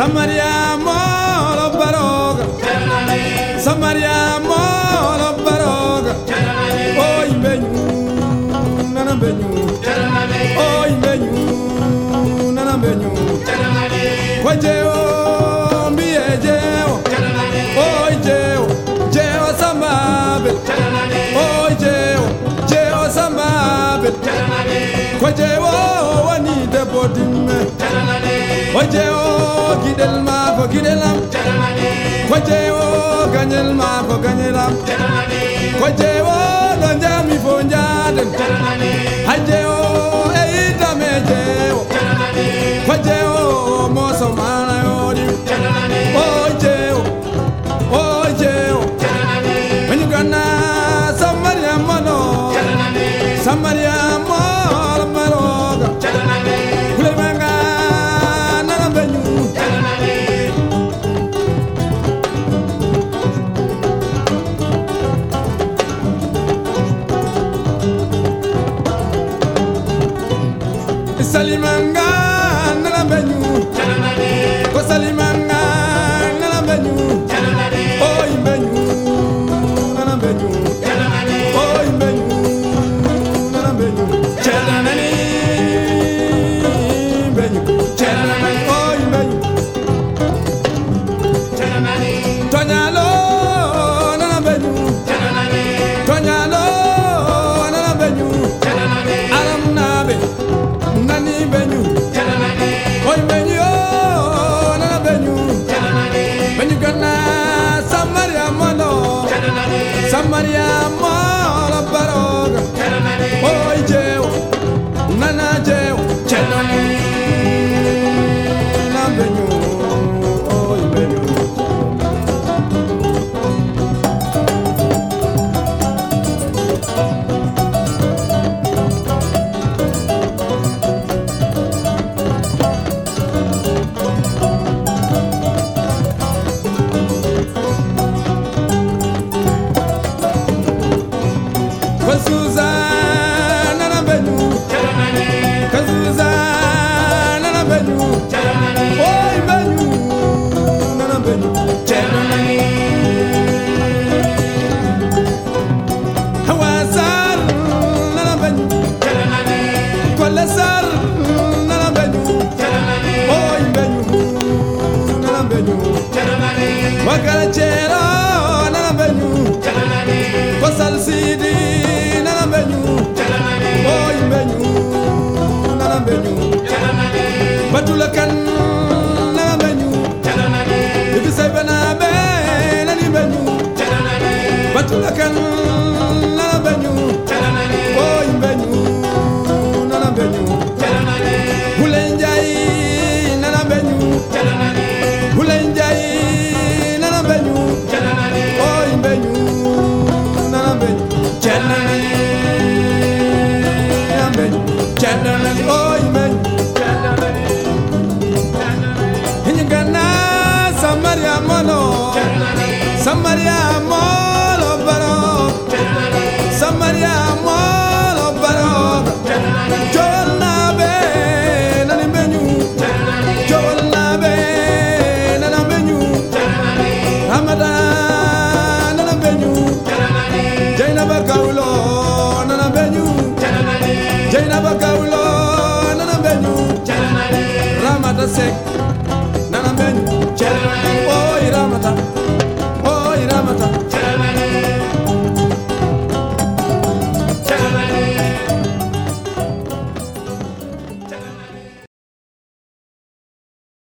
Samaria molo baroga. Samaria molo baroga. Oh, o imbenyu nana benyu O oh, imbenyu nana benyu Kwajeo mbiye jeo O oh, jeo jeo samabe O jeo jeo un Kwajeo wani debodime O jeo gidel ma ko gidelam ko oh, jewo gañel ma ko gañelam ko oh, jewo ɗo mi fo jaden ha oh, jewo kosalimanga nalambenyu kosalima María. cruzar. Yeah.